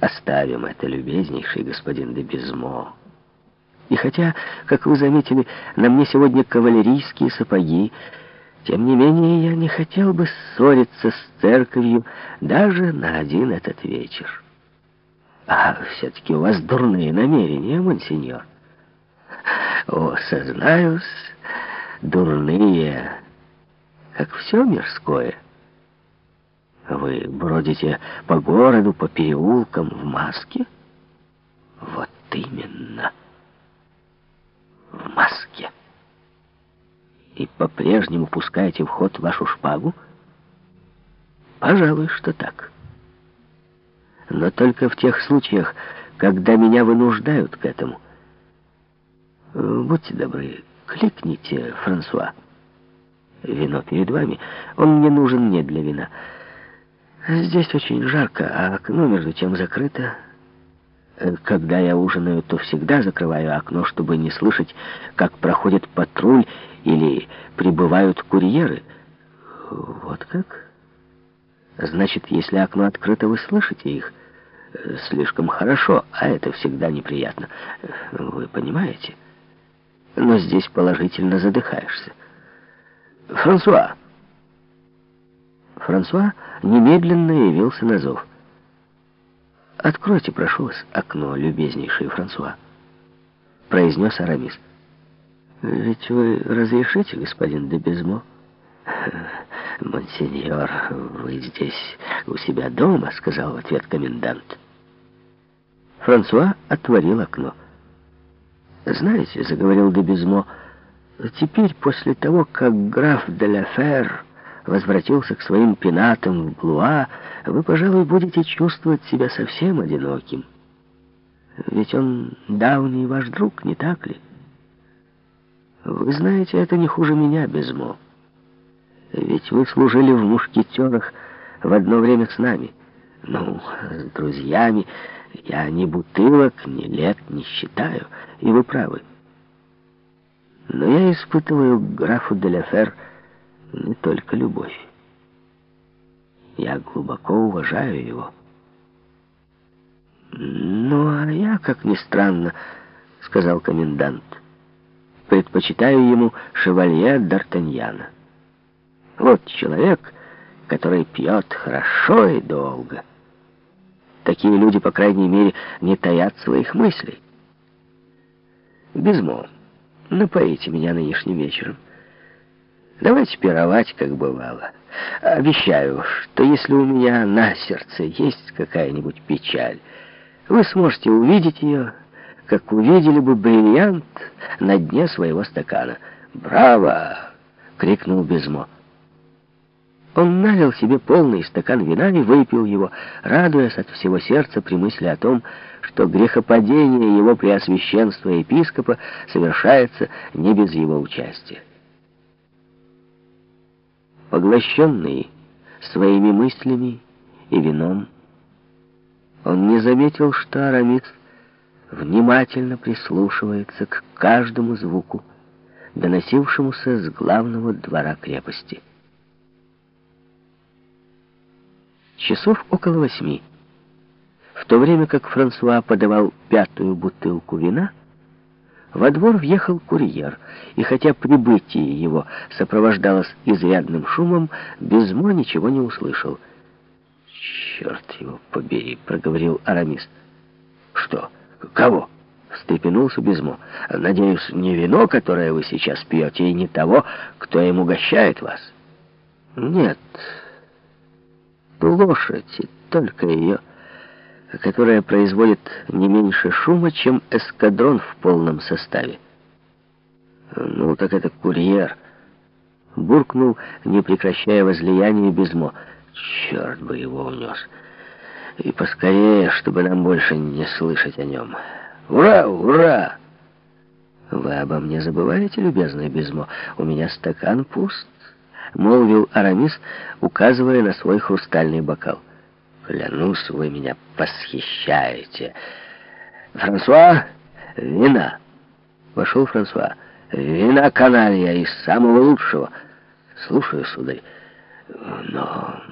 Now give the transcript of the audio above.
Оставим это, любезнейший господин де Безмо. И хотя, как вы заметили, на мне сегодня кавалерийские сапоги, тем не менее я не хотел бы ссориться с церковью даже на один этот вечер. А все-таки у вас дурные намерения, монсеньор. О, сознаюсь, дурные, как все мирское. Вы бродите по городу, по переулкам в маске? Вот именно. В маске. И по-прежнему пускаете в ход вашу шпагу? Пожалуй, что так. Но только в тех случаях, когда меня вынуждают к этому. Будьте добры, кликните, Франсуа. Вино перед вами. Он мне нужен не для вина. Здесь очень жарко, а окно между тем закрыто. Когда я ужинаю, то всегда закрываю окно, чтобы не слышать, как проходит патруль или прибывают курьеры. Вот как? Значит, если окно открыто, вы слышите их. Слишком хорошо, а это всегда неприятно. Вы понимаете? Но здесь положительно задыхаешься. Франсуа! Франсуа немедленно явился на зов. «Откройте, прошу вас, окно, любезнейший Франсуа», — произнес Арамис. «Ведь вы разрешите, господин де Безмо?» «Монсеньор, вы здесь у себя дома», — сказал в ответ комендант. Франсуа отворил окно. «Знаете», — заговорил де Безмо, — «теперь, после того, как граф де ла возвратился к своим пенатам в Блуа, вы, пожалуй, будете чувствовать себя совсем одиноким. Ведь он давний ваш друг, не так ли? Вы знаете, это не хуже меня, Безмо. Ведь вы служили в мушкетерах в одно время с нами. Ну, с друзьями я ни бутылок, ни лет не считаю, и вы правы. Но я испытываю графу Деляфер не только любовь. Я глубоко уважаю его. «Ну, а я, как ни странно, — сказал комендант, — предпочитаю ему шевалье Д'Артаньяна. Вот человек, который пьет хорошо и долго. Такие люди, по крайней мере, не таят своих мыслей. Безмо, напоите меня нынешним вечером. Давайте пировать, как бывало. Обещаю, что если у меня на сердце есть какая-нибудь печаль, вы сможете увидеть ее, как увидели бы бриллиант на дне своего стакана. «Браво!» — крикнул Безмо. Он налил себе полный стакан вина и выпил его, радуясь от всего сердца при мысли о том, что грехопадение его преосвященства епископа совершается не без его участия поглощенный своими мыслями и вином, он не заметил, что Арамис внимательно прислушивается к каждому звуку, доносившемуся с главного двора крепости. Часов около восьми. В то время как Франсуа подавал пятую бутылку вина, во двор въехал курьер, и хотя прибытие его сопровождалось изрядным шумом, Безмо ничего не услышал. «Черт его побери!» — проговорил Арамис. «Что? Кого?» — встрепенулся Безмо. «Надеюсь, не вино, которое вы сейчас пьете, и не того, кто им угощает вас?» «Нет, лошадь, и только ее...» которая производит не меньше шума, чем эскадрон в полном составе. «Ну, так это курьер!» Буркнул, не прекращая возлияния Безмо. «Черт бы его унес! И поскорее, чтобы нам больше не слышать о нем! Ура! Ура!» «Вы обо мне забываете, любезный Безмо? У меня стакан пуст», — молвил Арамис, указывая на свой хрустальный бокал. Клянусь, вы меня посхищаете. Франсуа, вина. Вошел Франсуа. Вина каналья из самого лучшего. Слушаю, сударь. Но